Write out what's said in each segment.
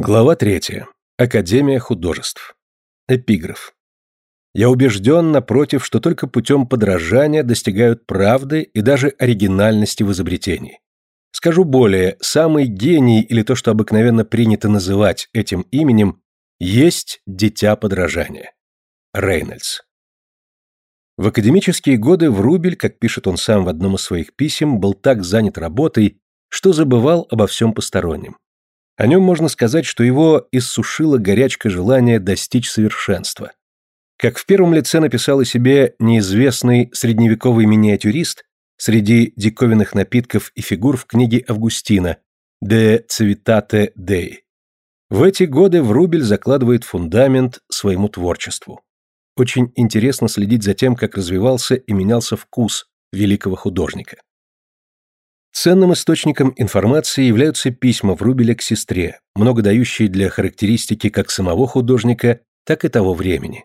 Глава третья. Академия художеств. Эпиграф. Я убежден, напротив, что только путем подражания достигают правды и даже оригинальности в изобретении. Скажу более, самый гений или то, что обыкновенно принято называть этим именем, есть дитя подражания. Рейнольдс. В академические годы Врубель, как пишет он сам в одном из своих писем, был так занят работой, что забывал обо всем постороннем. О нем можно сказать, что его иссушила горячка желания достичь совершенства. Как в первом лице написал о себе неизвестный средневековый миниатюрист среди диковинных напитков и фигур в книге Августина «De Civitate Dei». В эти годы Врубель закладывает фундамент своему творчеству. Очень интересно следить за тем, как развивался и менялся вкус великого художника. Ценным источником информации являются письма Врубеля к сестре, много дающие для характеристики как самого художника, так и того времени.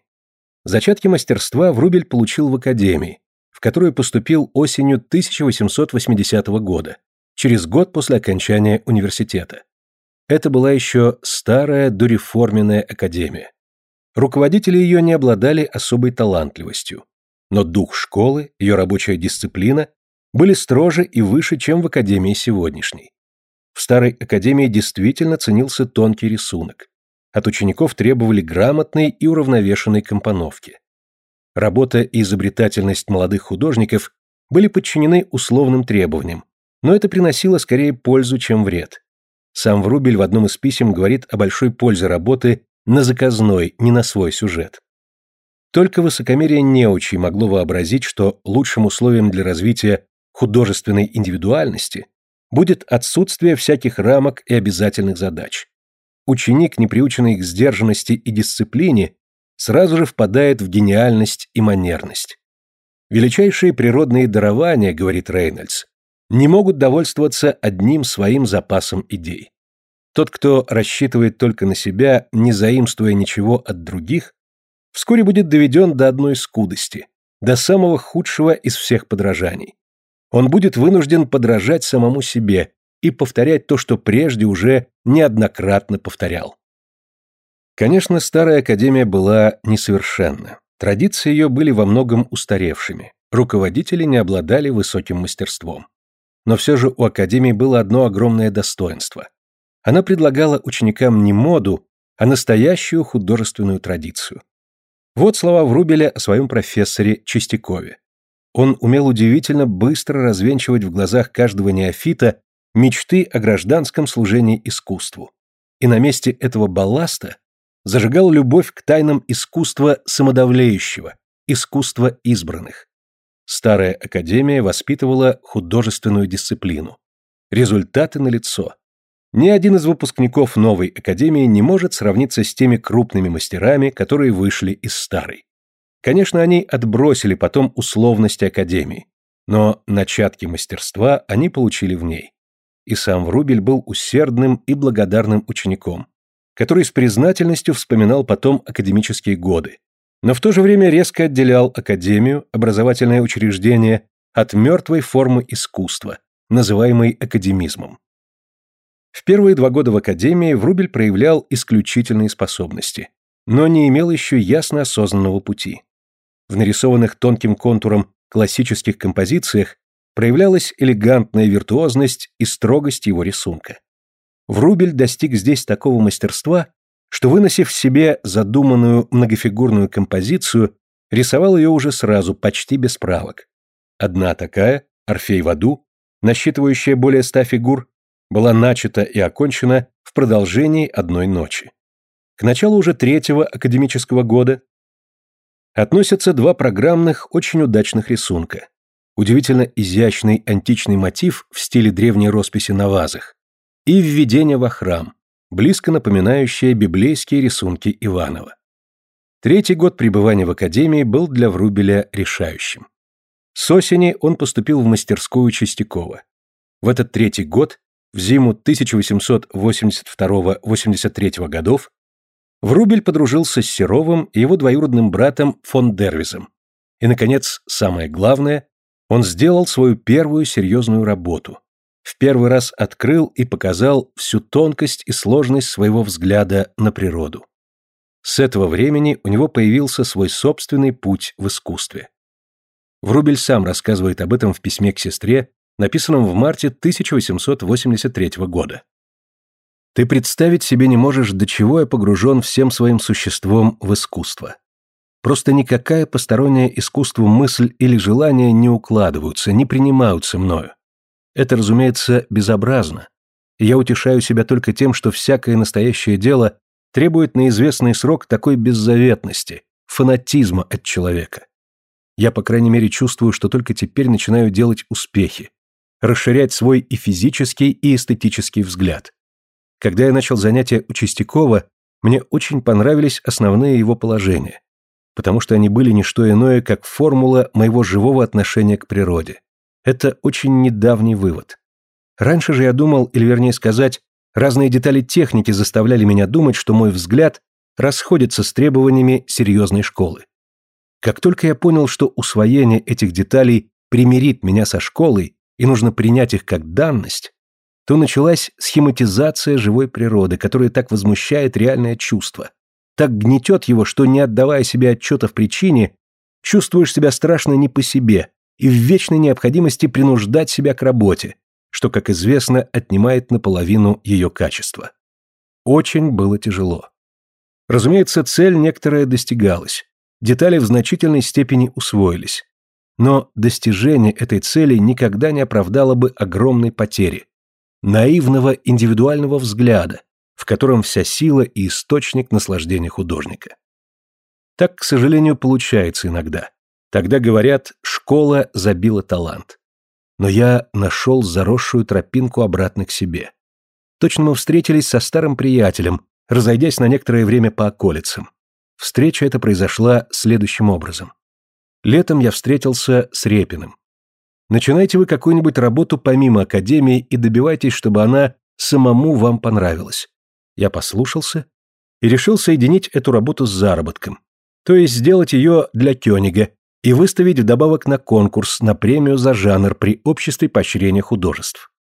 Зачатки мастерства Врубель получил в академии, в которую поступил осенью 1880 года, через год после окончания университета. Это была еще старая дореформенная академия. Руководители ее не обладали особой талантливостью, но дух школы, ее рабочая дисциплина были строже и выше, чем в академии сегодняшней. В старой академии действительно ценился тонкий рисунок. От учеников требовали грамотной и уравновешенной компоновки. Работа и изобретательность молодых художников были подчинены условным требованиям, но это приносило скорее пользу, чем вред. Сам Врубель в одном из писем говорит о большой пользе работы на заказной, не на свой сюжет. Только высокомерие неучей могло вообразить, что лучшим условием для развития художественной индивидуальности будет отсутствие всяких рамок и обязательных задач. Ученик, не приученный к сдержанности и дисциплине, сразу же впадает в гениальность и манерность. Величайшие природные дарования, говорит Рейнольдс, не могут довольствоваться одним своим запасом идей. Тот, кто рассчитывает только на себя, не заимствуя ничего от других, вскоре будет доведен до одной скудости, до самого худшего из всех подражаний. Он будет вынужден подражать самому себе и повторять то, что прежде уже неоднократно повторял. Конечно, старая академия была несовершенна. Традиции ее были во многом устаревшими. Руководители не обладали высоким мастерством. Но все же у академии было одно огромное достоинство. Она предлагала ученикам не моду, а настоящую художественную традицию. Вот слова Врубеля о своем профессоре Чистякове. Он умел удивительно быстро развенчивать в глазах каждого неофита мечты о гражданском служении искусству. И на месте этого балласта зажигал любовь к тайнам искусства самодавлеющего, искусства избранных. Старая академия воспитывала художественную дисциплину. Результаты налицо. Ни один из выпускников новой академии не может сравниться с теми крупными мастерами, которые вышли из старой. Конечно, они отбросили потом условности академии, но начатки мастерства они получили в ней. И сам Врубель был усердным и благодарным учеником, который с признательностью вспоминал потом академические годы, но в то же время резко отделял академию, образовательное учреждение, от мертвой формы искусства, называемой академизмом. В первые два года в академии Врубель проявлял исключительные способности, но не имел еще ясно осознанного пути. В нарисованных тонким контуром классических композициях проявлялась элегантная виртуозность и строгость его рисунка. Врубель достиг здесь такого мастерства, что, выносив в себе задуманную многофигурную композицию, рисовал ее уже сразу, почти без правок. Одна такая, Орфей в аду, насчитывающая более ста фигур, была начата и окончена в продолжении одной ночи. К началу уже третьего академического года относятся два программных, очень удачных рисунка. Удивительно изящный античный мотив в стиле древней росписи на вазах и введение во храм, близко напоминающее библейские рисунки Иванова. Третий год пребывания в академии был для Врубеля решающим. С осени он поступил в мастерскую Чистякова. В этот третий год в зиму 1882-83 годов Врубель подружился с Серовым и его двоюродным братом фон Дервизом. И, наконец, самое главное, он сделал свою первую серьезную работу в первый раз открыл и показал всю тонкость и сложность своего взгляда на природу. С этого времени у него появился свой собственный путь в искусстве. Врубель сам рассказывает об этом в письме к сестре, написанном в марте 1883 года. «Ты представить себе не можешь, до чего я погружен всем своим существом в искусство. Просто никакая посторонняя искусству мысль или желание не укладываются, не принимаются мною. Это, разумеется, безобразно. Я утешаю себя только тем, что всякое настоящее дело требует на известный срок такой беззаветности, фанатизма от человека. Я, по крайней мере, чувствую, что только теперь начинаю делать успехи, расширять свой и физический, и эстетический взгляд. Когда я начал занятия у Чистякова, мне очень понравились основные его положения потому что они были не что иное, как формула моего живого отношения к природе. Это очень недавний вывод. Раньше же я думал, или вернее сказать, разные детали техники заставляли меня думать, что мой взгляд расходится с требованиями серьезной школы. Как только я понял, что усвоение этих деталей примирит меня со школой и нужно принять их как данность, то началась схематизация живой природы, которая так возмущает реальное чувство так гнетет его, что, не отдавая себе отчета в причине, чувствуешь себя страшно не по себе и в вечной необходимости принуждать себя к работе, что, как известно, отнимает наполовину ее качества. Очень было тяжело. Разумеется, цель некоторая достигалась, детали в значительной степени усвоились. Но достижение этой цели никогда не оправдало бы огромной потери, наивного индивидуального взгляда, в котором вся сила и источник наслаждения художника. Так, к сожалению, получается иногда. Тогда говорят, школа забила талант. Но я нашел заросшую тропинку обратно к себе. Точно мы встретились со старым приятелем, разойдясь на некоторое время по околицам. Встреча эта произошла следующим образом. Летом я встретился с Репиным. Начинайте вы какую-нибудь работу помимо академии и добивайтесь, чтобы она самому вам понравилась. Я послушался и решил соединить эту работу с заработком, то есть сделать ее для Кёнига и выставить вдобавок на конкурс на премию за жанр при обществе поощрения художеств.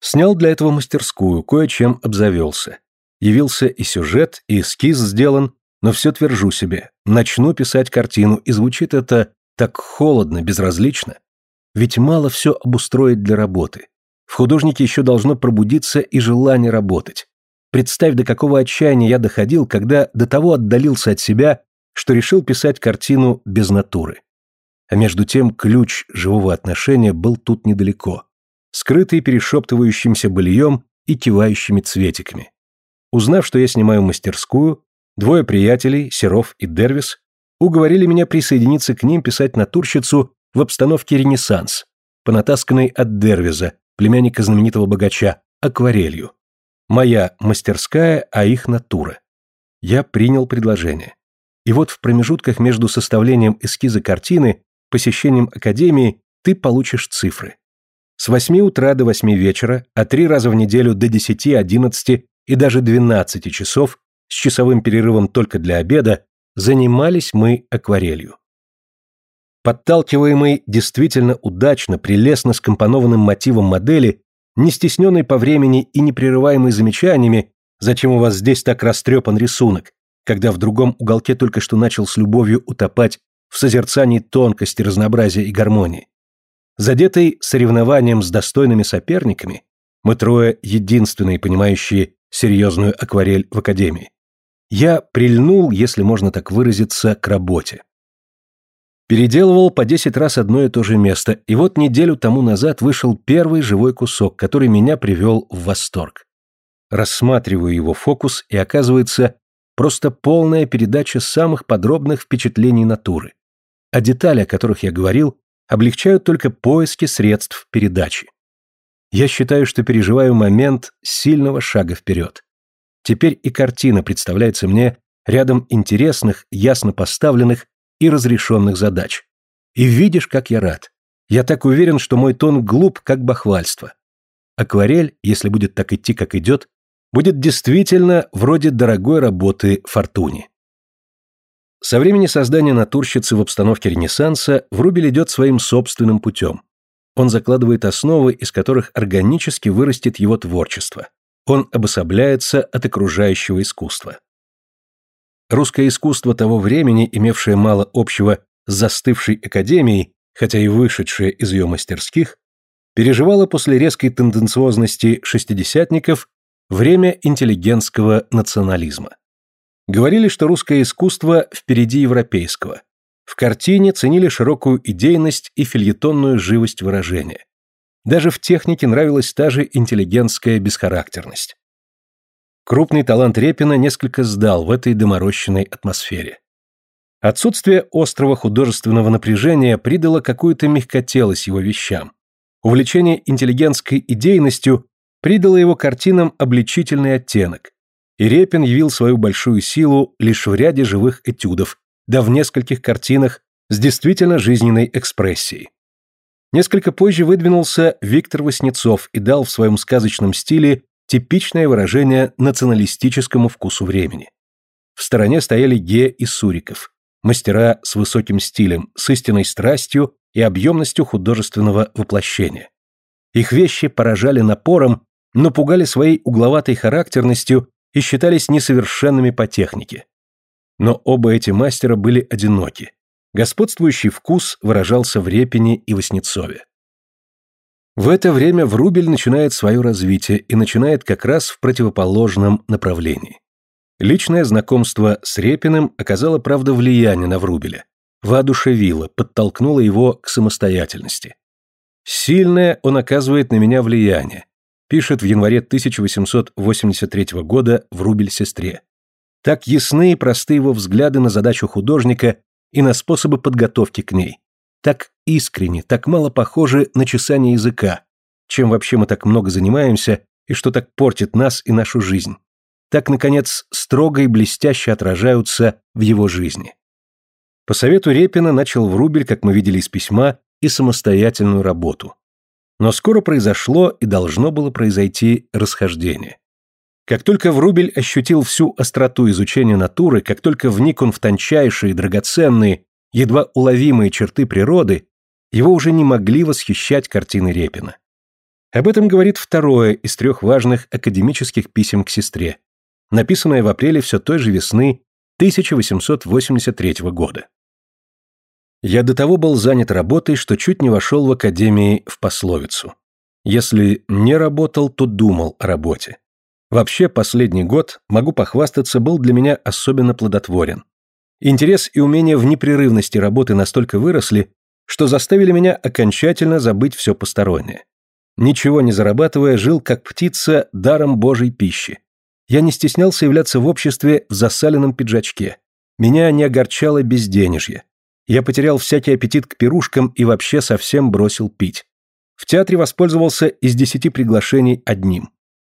Снял для этого мастерскую, кое-чем обзавелся. Явился и сюжет, и эскиз сделан, но все твержу себе, начну писать картину, и звучит это так холодно, безразлично. Ведь мало все обустроить для работы. В художнике еще должно пробудиться и желание работать. Представь, до какого отчаяния я доходил, когда до того отдалился от себя, что решил писать картину без натуры. А между тем ключ живого отношения был тут недалеко, скрытый перешептывающимся быльем и кивающими цветиками. Узнав, что я снимаю мастерскую, двое приятелей, Серов и Дервис, уговорили меня присоединиться к ним писать натурщицу в обстановке Ренессанс, понатасканной от Дервиза, племянника знаменитого богача, акварелью. Моя мастерская, а их натура. Я принял предложение. И вот в промежутках между составлением эскиза картины, посещением академии, ты получишь цифры. С 8 утра до 8 вечера, а три раза в неделю до 10, 11 и даже 12 часов, с часовым перерывом только для обеда, занимались мы акварелью. Подталкиваемый действительно удачно, прелестно скомпонованным мотивом модели, не стесненный по времени и не прерываемый замечаниями, зачем у вас здесь так растрепан рисунок, когда в другом уголке только что начал с любовью утопать в созерцании тонкости, разнообразия и гармонии. Задетый соревнованием с достойными соперниками, мы трое единственные, понимающие серьезную акварель в академии. Я прильнул, если можно так выразиться, к работе. Переделывал по десять раз одно и то же место, и вот неделю тому назад вышел первый живой кусок, который меня привел в восторг. Рассматриваю его фокус, и оказывается, просто полная передача самых подробных впечатлений натуры. А детали, о которых я говорил, облегчают только поиски средств передачи. Я считаю, что переживаю момент сильного шага вперед. Теперь и картина представляется мне рядом интересных, ясно поставленных и разрешенных задач. И видишь, как я рад. Я так уверен, что мой тон глуп, как бахвальство. Акварель, если будет так идти, как идет, будет действительно вроде дорогой работы Фортуни. Со времени создания натурщицы в обстановке Ренессанса Врубель идет своим собственным путем. Он закладывает основы, из которых органически вырастет его творчество. Он обособляется от окружающего искусства. Русское искусство того времени, имевшее мало общего с застывшей академией, хотя и вышедшее из ее мастерских, переживало после резкой тенденциозности шестидесятников время интеллигентского национализма. Говорили, что русское искусство впереди европейского. В картине ценили широкую идейность и фильетонную живость выражения. Даже в технике нравилась та же интеллигентская бесхарактерность. Крупный талант Репина несколько сдал в этой доморощенной атмосфере. Отсутствие острого художественного напряжения придало какую-то мягкотелость его вещам. Увлечение интеллигентской идейностью придало его картинам обличительный оттенок, и Репин явил свою большую силу лишь в ряде живых этюдов, да в нескольких картинах с действительно жизненной экспрессией. Несколько позже выдвинулся Виктор Васнецов и дал в своем сказочном стиле типичное выражение националистическому вкусу времени. В стороне стояли Ге и Суриков, мастера с высоким стилем, с истинной страстью и объемностью художественного воплощения. Их вещи поражали напором, но пугали своей угловатой характерностью и считались несовершенными по технике. Но оба эти мастера были одиноки. Господствующий вкус выражался в Репине и Васнецове. В это время Врубель начинает свое развитие и начинает как раз в противоположном направлении. Личное знакомство с Репиным оказало, правда, влияние на Врубеля, воодушевило, подтолкнуло его к самостоятельности. Сильное он оказывает на меня влияние, пишет в январе 1883 года в «Рубль сестре». Так ясны и просты его взгляды на задачу художника и на способы подготовки к ней. Так искренне, так мало похожи на чесание языка, чем вообще мы так много занимаемся и что так портит нас и нашу жизнь. Так, наконец, строго и блестяще отражаются в его жизни. По совету Репина начал Врубель, как мы видели из письма, и самостоятельную работу. Но скоро произошло и должно было произойти расхождение. Как только Врубель ощутил всю остроту изучения натуры, как только вник он в тончайшие, драгоценные, едва уловимые черты природы, его уже не могли восхищать картины Репина. Об этом говорит второе из трех важных академических писем к сестре, написанное в апреле все той же весны 1883 года. Я до того был занят работой, что чуть не вошел в академии в пословицу. Если не работал, то думал о работе. Вообще, последний год, могу похвастаться, был для меня особенно плодотворен. Интерес и умение в непрерывности работы настолько выросли, что заставили меня окончательно забыть все постороннее. Ничего не зарабатывая, жил как птица даром божьей пищи. Я не стеснялся являться в обществе в засаленном пиджачке. Меня не огорчало безденежье. Я потерял всякий аппетит к пирушкам и вообще совсем бросил пить. В театре воспользовался из десяти приглашений одним.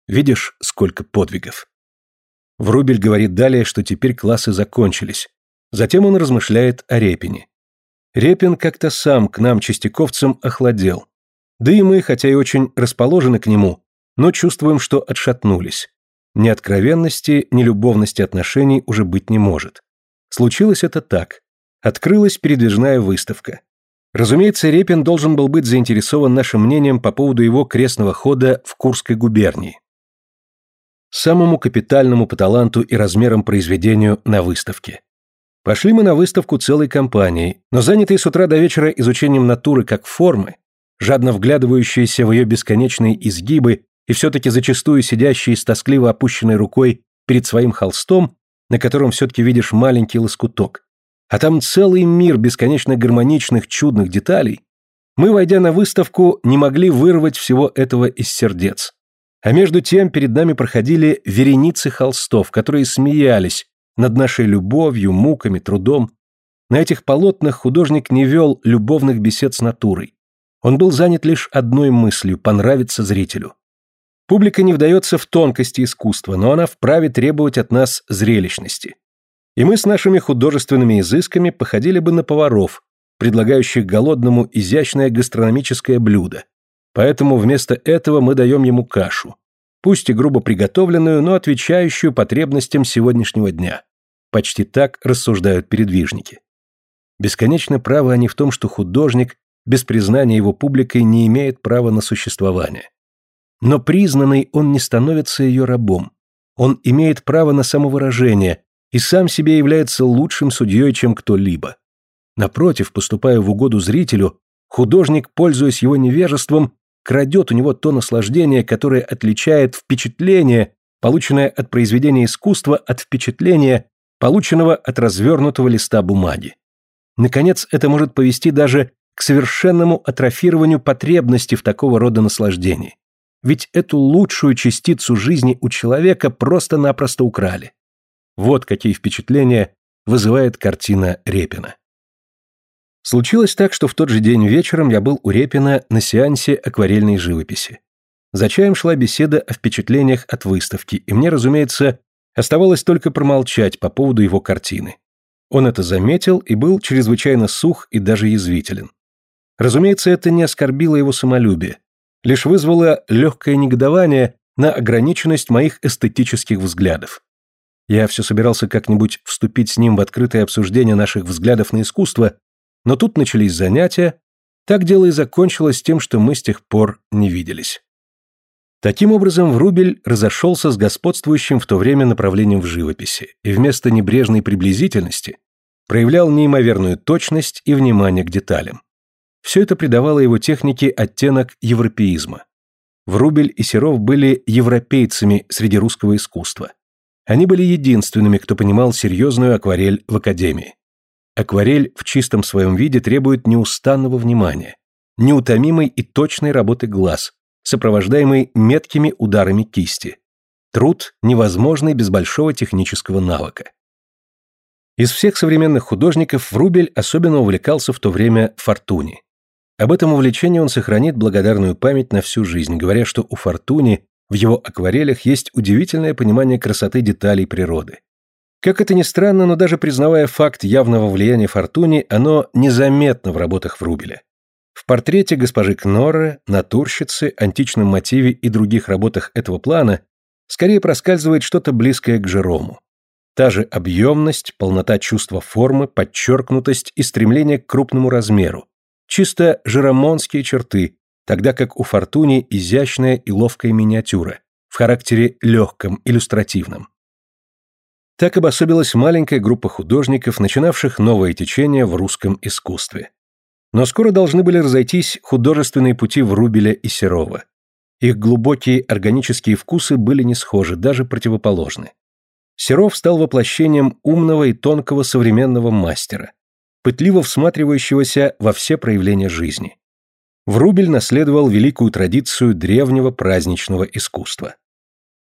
Видишь, сколько подвигов. Врубель говорит далее, что теперь классы закончились. Затем он размышляет о Репине. Репин как-то сам к нам, частяковцам, охладел. Да и мы, хотя и очень расположены к нему, но чувствуем, что отшатнулись. Ни откровенности, ни любовности отношений уже быть не может. Случилось это так открылась передвижная выставка. Разумеется, Репин должен был быть заинтересован нашим мнением по поводу его крестного хода в Курской губернии. Самому капитальному по таланту и размерам произведению на выставке. Пошли мы на выставку целой компанией, но занятые с утра до вечера изучением натуры как формы, жадно вглядывающиеся в ее бесконечные изгибы и все-таки зачастую сидящие с тоскливо опущенной рукой перед своим холстом, на котором все-таки видишь маленький лоскуток, а там целый мир бесконечно гармоничных чудных деталей, мы, войдя на выставку, не могли вырвать всего этого из сердец. А между тем перед нами проходили вереницы холстов, которые смеялись над нашей любовью, муками, трудом. На этих полотнах художник не вел любовных бесед с натурой. Он был занят лишь одной мыслью – понравиться зрителю. Публика не вдается в тонкости искусства, но она вправе требовать от нас зрелищности и мы с нашими художественными изысками походили бы на поваров, предлагающих голодному изящное гастрономическое блюдо. Поэтому вместо этого мы даем ему кашу, пусть и грубо приготовленную, но отвечающую потребностям сегодняшнего дня. Почти так рассуждают передвижники. Бесконечно правы они в том, что художник без признания его публикой не имеет права на существование. Но признанный он не становится ее рабом. Он имеет право на самовыражение и сам себе является лучшим судьей, чем кто-либо. Напротив, поступая в угоду зрителю, художник, пользуясь его невежеством, крадет у него то наслаждение, которое отличает впечатление, полученное от произведения искусства, от впечатления, полученного от развернутого листа бумаги. Наконец, это может повести даже к совершенному атрофированию потребности в такого рода наслаждении. Ведь эту лучшую частицу жизни у человека просто-напросто украли. Вот какие впечатления вызывает картина Репина. Случилось так, что в тот же день вечером я был у Репина на сеансе акварельной живописи. За чаем шла беседа о впечатлениях от выставки, и мне, разумеется, оставалось только промолчать по поводу его картины. Он это заметил и был чрезвычайно сух и даже язвителен. Разумеется, это не оскорбило его самолюбие, лишь вызвало легкое негодование на ограниченность моих эстетических взглядов. Я все собирался как-нибудь вступить с ним в открытое обсуждение наших взглядов на искусство, но тут начались занятия, так дело и закончилось тем, что мы с тех пор не виделись. Таким образом, Врубель разошелся с господствующим в то время направлением в живописи, и вместо небрежной приблизительности проявлял неимоверную точность и внимание к деталям. Все это придавало его технике оттенок европеизма. Врубель и Серов были европейцами среди русского искусства. Они были единственными, кто понимал серьезную акварель в Академии. Акварель в чистом своем виде требует неустанного внимания, неутомимой и точной работы глаз, сопровождаемой меткими ударами кисти. Труд невозможный без большого технического навыка. Из всех современных художников Врубель особенно увлекался в то время Фортуни. Об этом увлечении он сохранит благодарную память на всю жизнь, говоря, что у Фортуни в его акварелях есть удивительное понимание красоты деталей природы. Как это ни странно, но даже признавая факт явного влияния Фортуни, оно незаметно в работах Врубеля. В портрете госпожи Кнорре, натурщицы, античном мотиве и других работах этого плана скорее проскальзывает что-то близкое к Жерому. Та же объемность, полнота чувства формы, подчеркнутость и стремление к крупному размеру. Чисто жеромонские черты, тогда как у Фортуни изящная и ловкая миниатюра, в характере легком, иллюстративном. Так обособилась маленькая группа художников, начинавших новое течение в русском искусстве. Но скоро должны были разойтись художественные пути Врубеля и Серова. Их глубокие органические вкусы были не схожи, даже противоположны. Серов стал воплощением умного и тонкого современного мастера, пытливо всматривающегося во все проявления жизни. Врубель наследовал великую традицию древнего праздничного искусства.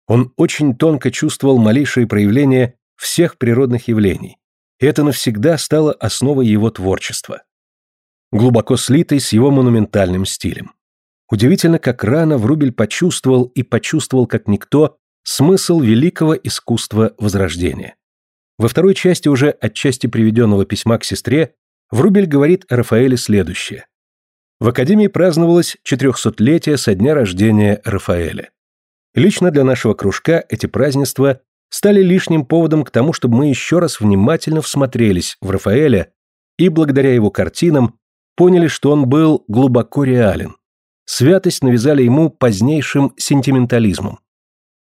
Он очень тонко чувствовал малейшие проявления всех природных явлений, и это навсегда стало основой его творчества. Глубоко слитой с его монументальным стилем. Удивительно, как рано Врубель почувствовал и почувствовал как никто смысл великого искусства Возрождения. Во второй части уже отчасти приведенного письма к сестре Врубель говорит о Рафаэле следующее. В Академии праздновалось 400-летие со дня рождения Рафаэля. Лично для нашего кружка эти празднества стали лишним поводом к тому, чтобы мы еще раз внимательно всмотрелись в Рафаэля и, благодаря его картинам, поняли, что он был глубоко реален. Святость навязали ему позднейшим сентиментализмом.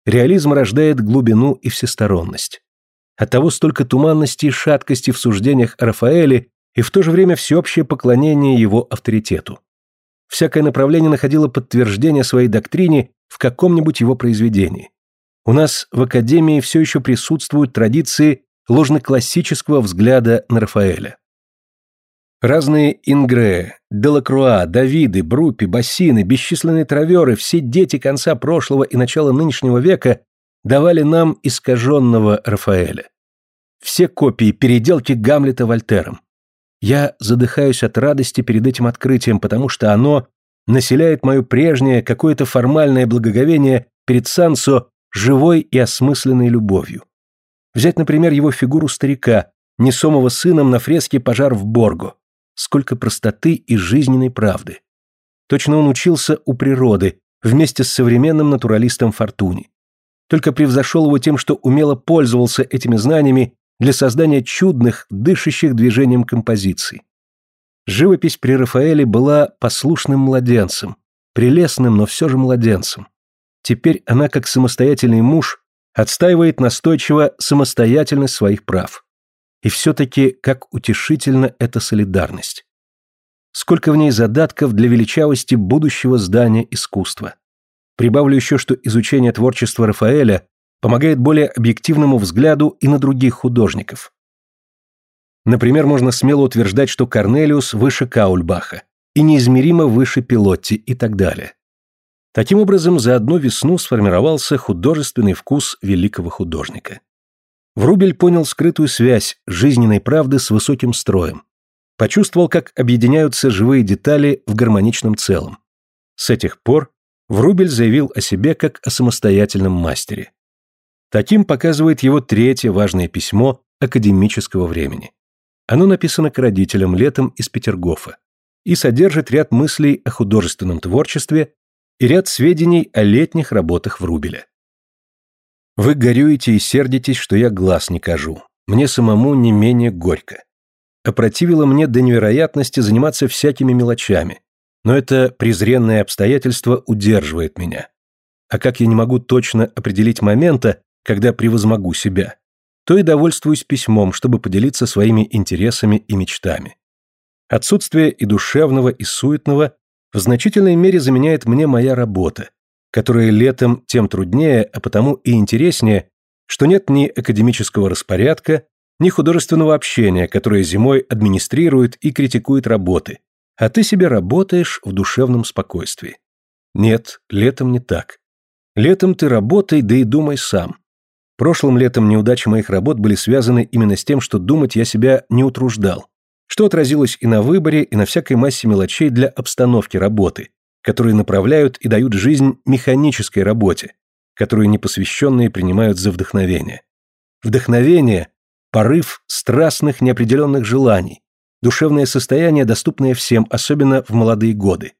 Реализм рождает глубину и всесторонность. Оттого столько туманности и шаткости в суждениях о Рафаэле и в то же время всеобщее поклонение его авторитету. Всякое направление находило подтверждение своей доктрине в каком-нибудь его произведении. У нас в Академии все еще присутствуют традиции ложноклассического взгляда на Рафаэля. Разные Ингре, Делакруа, Давиды, Бруппи, Бассины, бесчисленные траверы, все дети конца прошлого и начала нынешнего века давали нам искаженного Рафаэля. Все копии переделки Гамлета Вольтером. Я задыхаюсь от радости перед этим открытием, потому что оно населяет мое прежнее какое-то формальное благоговение перед Сансо живой и осмысленной любовью. Взять, например, его фигуру старика, несомого сыном на фреске «Пожар в Борго». Сколько простоты и жизненной правды. Точно он учился у природы, вместе с современным натуралистом Фортуни. Только превзошел его тем, что умело пользовался этими знаниями для создания чудных, дышащих движением композиций. Живопись при Рафаэле была послушным младенцем, прелестным, но все же младенцем. Теперь она, как самостоятельный муж, отстаивает настойчиво самостоятельность своих прав. И все-таки, как утешительна эта солидарность. Сколько в ней задатков для величавости будущего здания искусства. Прибавлю еще, что изучение творчества Рафаэля помогает более объективному взгляду и на других художников. Например, можно смело утверждать, что Корнелиус выше Каульбаха и неизмеримо выше Пилотти и так далее. Таким образом, за одну весну сформировался художественный вкус великого художника. Врубель понял скрытую связь жизненной правды с высоким строем. Почувствовал, как объединяются живые детали в гармоничном целом. С этих пор Врубель заявил о себе как о самостоятельном мастере. Таким показывает его третье важное письмо академического времени. Оно написано к родителям летом из Петергофа и содержит ряд мыслей о художественном творчестве и ряд сведений о летних работах Врубеля. Вы горюете и сердитесь, что я глаз не кажу. Мне самому не менее горько. Опротивило мне до невероятности заниматься всякими мелочами, но это презренное обстоятельство удерживает меня. А как я не могу точно определить момента, когда превозмогу себя, то и довольствуюсь письмом, чтобы поделиться своими интересами и мечтами. Отсутствие и душевного, и суетного в значительной мере заменяет мне моя работа, которая летом тем труднее, а потому и интереснее, что нет ни академического распорядка, ни художественного общения, которое зимой администрирует и критикует работы, а ты себе работаешь в душевном спокойствии. Нет, летом не так. Летом ты работай, да и думай сам. Прошлым летом неудачи моих работ были связаны именно с тем, что думать я себя не утруждал, что отразилось и на выборе, и на всякой массе мелочей для обстановки работы, которые направляют и дают жизнь механической работе, которую непосвященные принимают за вдохновение. Вдохновение – порыв страстных неопределенных желаний, душевное состояние, доступное всем, особенно в молодые годы.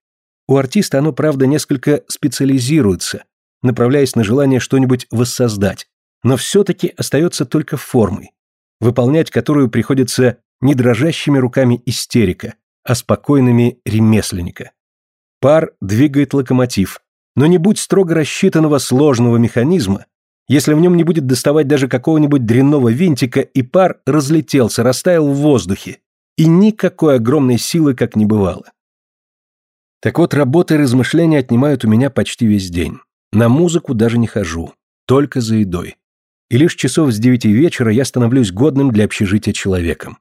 У артиста оно, правда, несколько специализируется, направляясь на желание что-нибудь воссоздать, но все-таки остается только формой, выполнять которую приходится не дрожащими руками истерика, а спокойными ремесленника. Пар двигает локомотив, но не будь строго рассчитанного сложного механизма, если в нем не будет доставать даже какого-нибудь дрянного винтика, и пар разлетелся, растаял в воздухе, и никакой огромной силы как не бывало. Так вот, работа и размышления отнимают у меня почти весь день. На музыку даже не хожу, только за едой и лишь часов с девяти вечера я становлюсь годным для общежития человеком.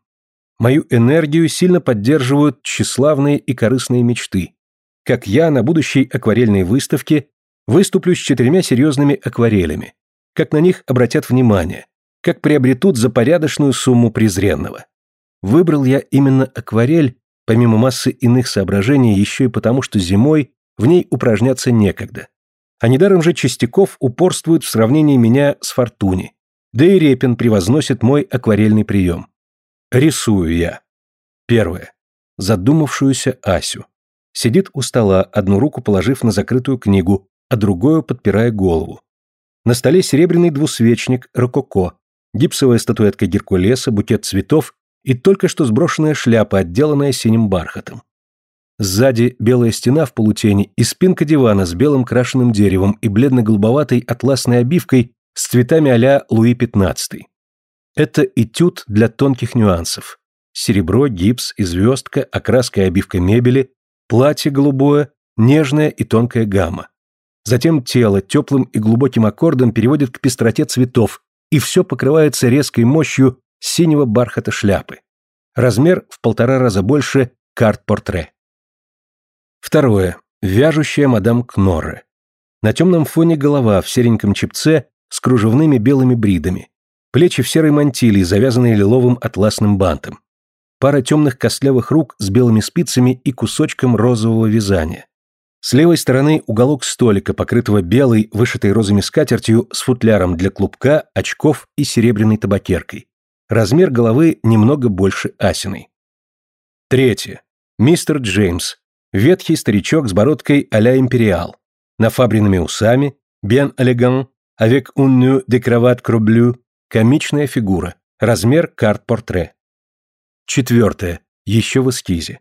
Мою энергию сильно поддерживают тщеславные и корыстные мечты. Как я на будущей акварельной выставке выступлю с четырьмя серьезными акварелями, как на них обратят внимание, как приобретут за порядочную сумму презренного. Выбрал я именно акварель, помимо массы иных соображений, еще и потому, что зимой в ней упражняться некогда. А недаром же Чистяков упорствует в сравнении меня с Фортуни. Да и Репин превозносит мой акварельный прием. Рисую я. Первое. Задумавшуюся Асю. Сидит у стола, одну руку положив на закрытую книгу, а другую подпирая голову. На столе серебряный двусвечник, рококо, гипсовая статуэтка Геркулеса, букет цветов и только что сброшенная шляпа, отделанная синим бархатом. Сзади белая стена в полутени и спинка дивана с белым крашеным деревом и бледно-голубоватой атласной обивкой с цветами а-ля Луи XV. Это этюд для тонких нюансов. Серебро, гипс и звездка, окраска и обивка мебели, платье голубое, нежная и тонкая гамма. Затем тело теплым и глубоким аккордом переводит к пестроте цветов, и все покрывается резкой мощью синего бархата шляпы. Размер в полтора раза больше карт-портре. Второе. Вяжущая мадам Кнорре. На темном фоне голова в сереньком чепце с кружевными белыми бридами. Плечи в серой мантилии, завязанные лиловым атласным бантом. Пара темных костлявых рук с белыми спицами и кусочком розового вязания. С левой стороны уголок столика, покрытого белой, вышитой розами скатертью, с футляром для клубка, очков и серебряной табакеркой. Размер головы немного больше асиной. Третье. Мистер Джеймс, ветхий старичок с бородкой а-ля империал, нафабренными усами, бен элеган, avec un nœud de cravate комичная фигура, размер карт-портре. Четвертое, еще в эскизе.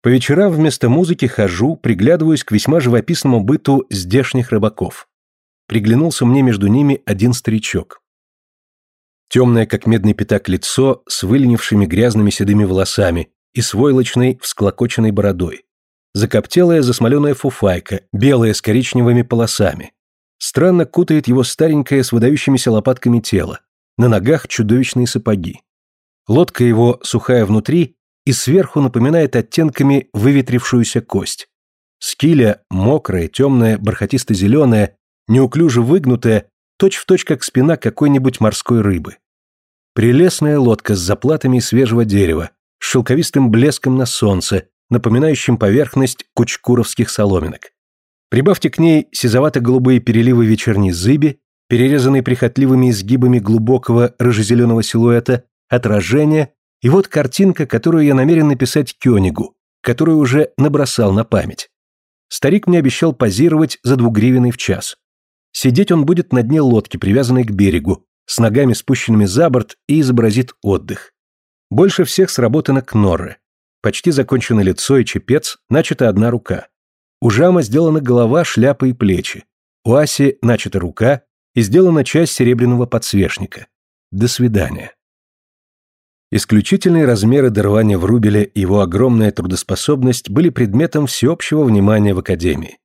По вечерам вместо музыки хожу, приглядываюсь к весьма живописному быту здешних рыбаков. Приглянулся мне между ними один старичок. Темное, как медный пятак, лицо с выленившими грязными седыми волосами и с войлочной, всклокоченной бородой. Закоптелая засмоленная фуфайка, белая с коричневыми полосами. Странно кутает его старенькое с выдающимися лопатками тело. На ногах чудовищные сапоги. Лодка его, сухая внутри, и сверху напоминает оттенками выветрившуюся кость. Скиля, мокрая, темная, бархатисто-зеленая, неуклюже выгнутая, точь-в-точь как спина какой-нибудь морской рыбы. Прелестная лодка с заплатами свежего дерева, с шелковистым блеском на солнце, напоминающим поверхность кучкуровских соломинок. Прибавьте к ней сизовато-голубые переливы вечерней зыби, перерезанные прихотливыми изгибами глубокого рыжезеленого силуэта, отражения, и вот картинка, которую я намерен написать Кёнигу, которую уже набросал на память. Старик мне обещал позировать за двугривенный в час. Сидеть он будет на дне лодки, привязанной к берегу, с ногами спущенными за борт и изобразит отдых. Больше всех сработано кнорре. Почти закончено лицо и чепец, начата одна рука. У Жама сделана голова, шляпа и плечи. У Аси начата рука и сделана часть серебряного подсвечника. До свидания. Исключительные размеры дарования Врубеля и его огромная трудоспособность были предметом всеобщего внимания в Академии.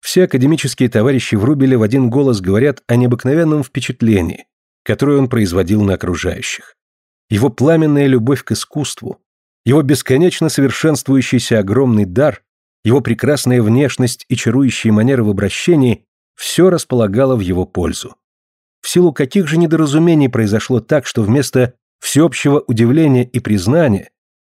Все академические товарищи Врубеля в один голос говорят о необыкновенном впечатлении, которое он производил на окружающих. Его пламенная любовь к искусству, его бесконечно совершенствующийся огромный дар, его прекрасная внешность и чарующие манеры в обращении все располагало в его пользу. В силу каких же недоразумений произошло так, что вместо всеобщего удивления и признания,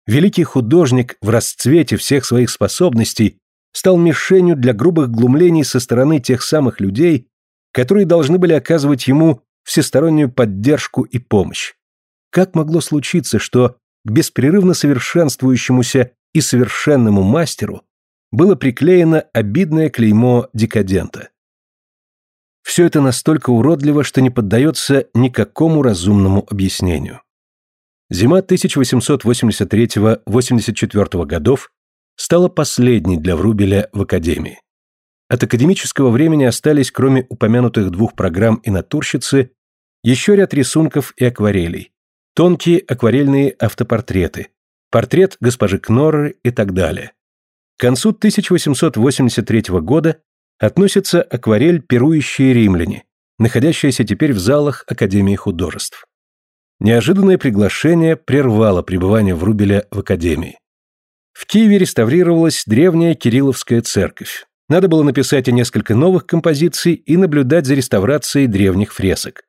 великий художник в расцвете всех своих способностей стал мишенью для грубых глумлений со стороны тех самых людей, которые должны были оказывать ему всестороннюю поддержку и помощь. Как могло случиться, что к беспрерывно совершенствующемуся и совершенному мастеру было приклеено обидное клеймо декадента? Все это настолько уродливо, что не поддается никакому разумному объяснению. Зима 1883-84 годов стала последней для Врубеля в Академии. От академического времени остались, кроме упомянутых двух программ и натурщицы, еще ряд рисунков и акварелей, тонкие акварельные автопортреты, портрет госпожи Кнорры и так далее. К концу 1883 года относится акварель «Пирующие римляне», находящаяся теперь в залах Академии художеств. Неожиданное приглашение прервало пребывание Врубеля в Академии. В Киеве реставрировалась древняя Кирилловская церковь. Надо было написать и несколько новых композиций и наблюдать за реставрацией древних фресок.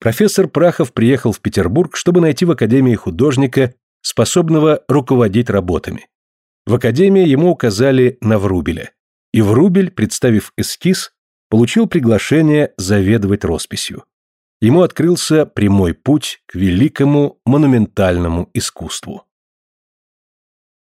Профессор Прахов приехал в Петербург, чтобы найти в Академии художника, способного руководить работами. В Академии ему указали на Врубеля. И Врубель, представив эскиз, получил приглашение заведовать росписью ему открылся прямой путь к великому монументальному искусству.